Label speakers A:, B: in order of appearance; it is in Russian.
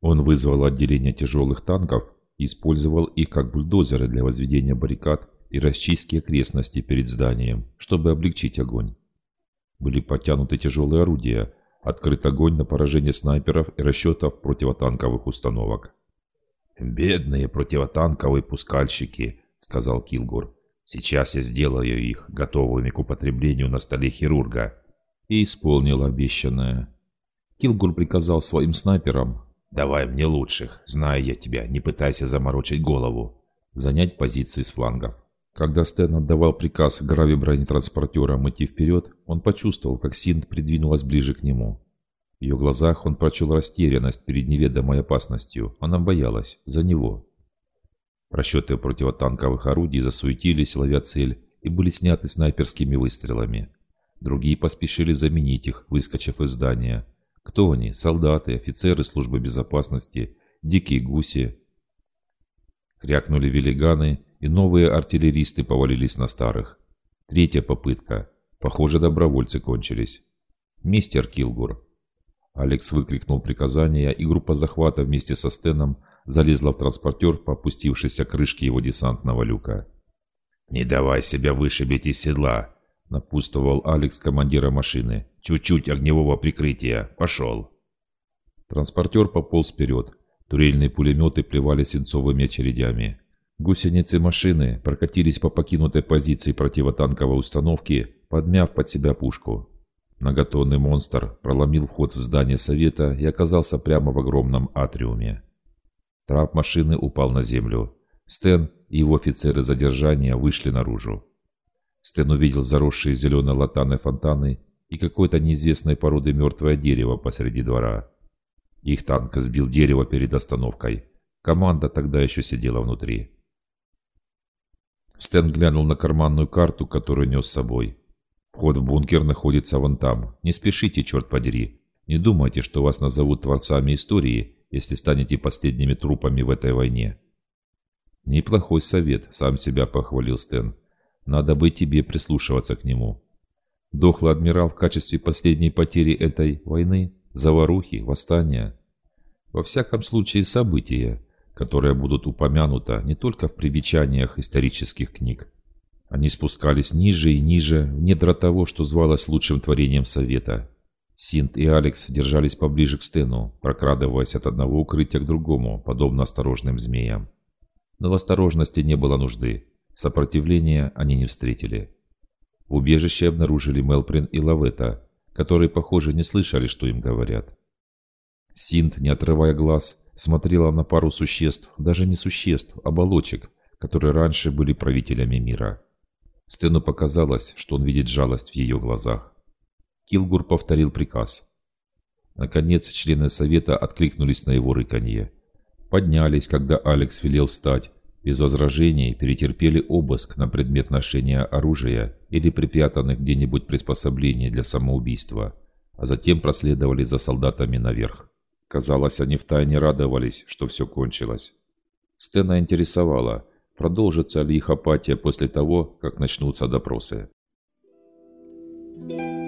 A: Он вызвал отделение тяжелых танков и использовал их как бульдозеры для возведения баррикад и расчистки окрестностей перед зданием, чтобы облегчить огонь. Были подтянуты тяжелые орудия, открыт огонь на поражение снайперов и расчетов противотанковых установок.
B: «Бедные противотанковые пускальщики», — сказал Килгур. «Сейчас я сделаю их готовыми к употреблению на столе хирурга».
A: И исполнил обещанное. Килгур приказал своим снайперам
B: «Давай мне лучших, знаю я тебя, не пытайся заморочить голову».
A: Занять позиции с флангов. Когда Стэн отдавал приказ грави бронетранспортерам идти вперед, он почувствовал, как Синт придвинулась ближе к нему. В ее глазах он прочел растерянность перед неведомой опасностью. Она боялась за него. Расчеты противотанковых орудий засуетились, ловя цель, и были сняты снайперскими выстрелами. Другие поспешили заменить их, выскочив из здания. Кто они? Солдаты, офицеры службы безопасности, дикие гуси. Крякнули велиганы, и новые артиллеристы повалились на старых. Третья попытка. Похоже, добровольцы кончились. «Мистер Килгур, Алекс выкрикнул приказание, и группа захвата вместе со Стеном залезла в транспортер по опустившейся крышке его десантного люка.
B: «Не давай себя вышибить из седла!» – напутствовал Алекс командира машины. «Чуть-чуть огневого прикрытия. Пошел!»
A: Транспортер пополз вперед. Турельные пулеметы плевали свинцовыми очередями. Гусеницы машины прокатились по покинутой позиции противотанковой установки, подмяв под себя пушку. Многотонный монстр проломил вход в здание совета и оказался прямо в огромном атриуме. Трап машины упал на землю. Стэн и его офицеры задержания вышли наружу. Стэн увидел заросшие зеленой латаной фонтаны и какой-то неизвестной породы мертвое дерево посреди двора. Их танк сбил дерево перед остановкой. Команда тогда еще сидела внутри. Стэн глянул на карманную карту, которую нес с собой. Вход в бункер находится вон там. Не спешите, черт подери. Не думайте, что вас назовут творцами истории, если станете последними трупами в этой войне. Неплохой совет, сам себя похвалил Стэн. Надо бы тебе прислушиваться к нему. Дохлый адмирал в качестве последней потери этой войны, заварухи, восстания. Во всяком случае события, которые будут упомянуты не только в примечаниях исторических книг, они спускались ниже и ниже, в недра того, что звалось лучшим творением Совета. Синт и Алекс держались поближе к Стену, прокрадываясь от одного укрытия к другому, подобно осторожным змеям. Но в осторожности не было нужды. Сопротивления они не встретили. В убежище обнаружили Мелприн и Лавета, которые, похоже, не слышали, что им говорят. Синт, не отрывая глаз, смотрела на пару существ, даже не существ, оболочек, которые раньше были правителями мира. Стэну показалось, что он видит жалость в ее глазах. Килгур повторил приказ. Наконец, члены совета откликнулись на его рыканье. Поднялись, когда Алекс велел встать. Без возражений перетерпели обыск на предмет ношения оружия или припрятанных где-нибудь приспособлений для самоубийства, а затем проследовали за солдатами наверх. Казалось, они втайне радовались, что все кончилось. Стена интересовала, продолжится ли их апатия после того, как начнутся допросы. Thank you.